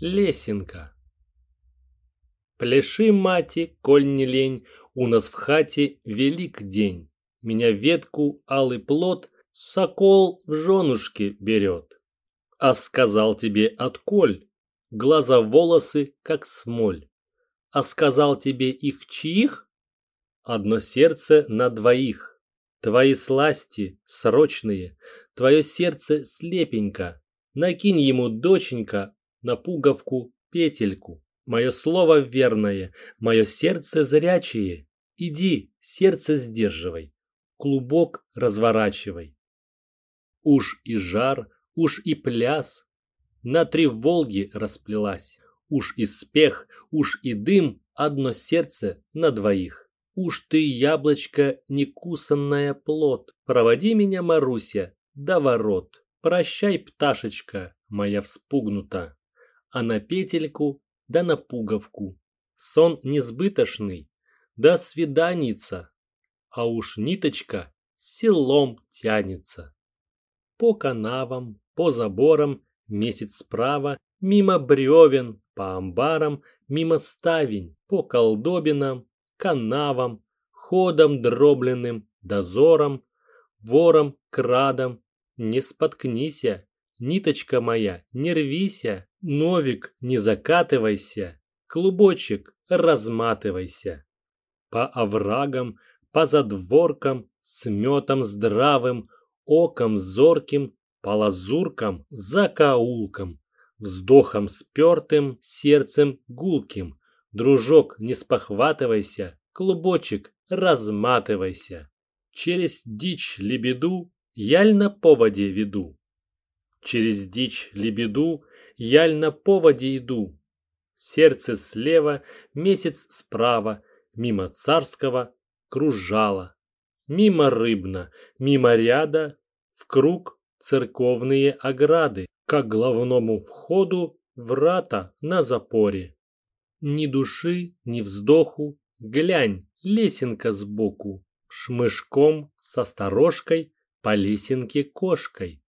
Лесенка. Пляши, мати, коль не лень, у нас в хате велик день. Меня ветку алый плод сокол в женушке берет. А сказал тебе отколь, глаза волосы как смоль. А сказал тебе их чьих? Одно сердце на двоих. Твои сласти срочные, твое сердце слепенько. Накинь ему, доченька, на пуговку петельку. Мое слово верное, мое сердце зрячее. Иди, сердце сдерживай, клубок разворачивай. Уж и жар, уж и пляс на три Волги расплелась. Уж и спех, уж и дым, одно сердце на двоих. Уж ты, яблочко, некусанная плод, проводи меня, Маруся, до ворот. Прощай, пташечка, моя вспугнута, а на петельку да на пуговку. Сон несбытошный, до свиданица, а уж ниточка селом тянется. По канавам, по заборам, месяц справа, мимо бревен, по амбарам, мимо ставень, по колдобинам, канавам, ходом дробленным, дозором, вором, крадом. Не споткнися, ниточка моя, не рвися, новик, не закатывайся, клубочек, разматывайся. По оврагам, по задворкам, сметом здравым, оком зорким, по лазуркам, закоулкам, вздохом спертым, сердцем гулким. Дружок, не спохватывайся, клубочек, разматывайся. Через дичь лебеду яль на поводе веду. Через дичь лебеду яль на поводе иду. Сердце слева, месяц справа, мимо царского кружала. Мимо рыбна, мимо ряда, в круг церковные ограды, как главному входу врата на запоре. Ни души, ни вздоху, глянь, лесенка сбоку, шмышком со сторожкой по лесенке кошкой.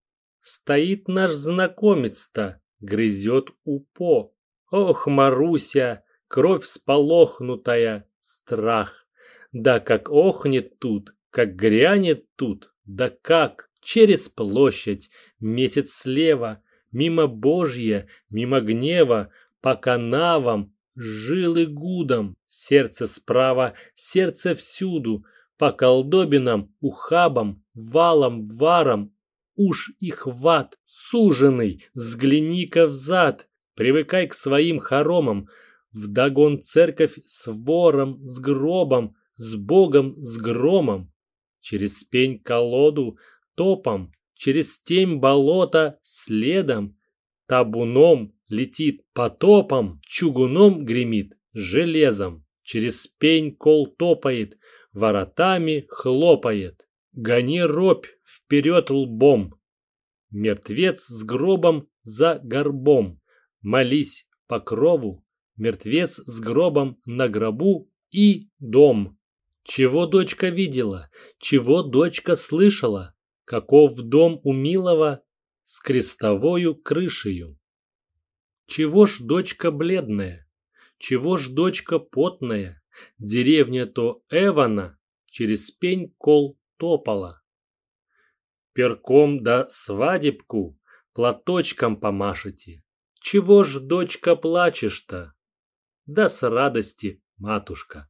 Стоит наш знакомец-то, грызет упо. Ох, Маруся, кровь сполохнутая, страх. Да как охнет тут, как грянет тут, да как через площадь, месяц слева, мимо Божья, мимо гнева, по канавам, жилы гудом, сердце справа, сердце всюду, по колдобинам, ухабам, валам, варам, уж и хват, суженый, взгляни-ка взад, привыкай к своим хоромам, вдогон церковь с вором, с гробом, с богом, с громом, через пень колоду, топом, через темь болота, следом, табуном, летит потопом, чугуном гремит, железом, через пень кол топает, воротами хлопает. Гони робь вперед лбом. Мертвец с гробом за горбом. Молись по крову, мертвец с гробом на гробу и дом. Чего дочка видела, чего дочка слышала, каков дом у милого с крестовою крышею. Чего ж дочка бледная? Чего ж дочка потная? Деревня то Эвана через пень кол топала. Перком да свадебку платочком помашете. Чего ж, дочка, плачешь-то? Да с радости, матушка.